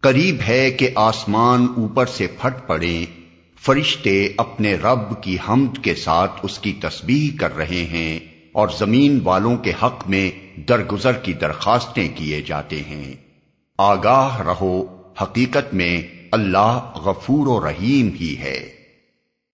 قریب ہے کہ آسمان اوپر سے پھٹ پڑے۔ فرشتے اپنے رب کی حمد کے ساتھ اس کی تسبیح کر رہے ہیں اور زمین والوں کے حق میں درگزر کی درخواستیں کیے جاتے ہیں۔ آگاہ رہو، حقیقت میں اللہ غفور و رحیم ہی ہے۔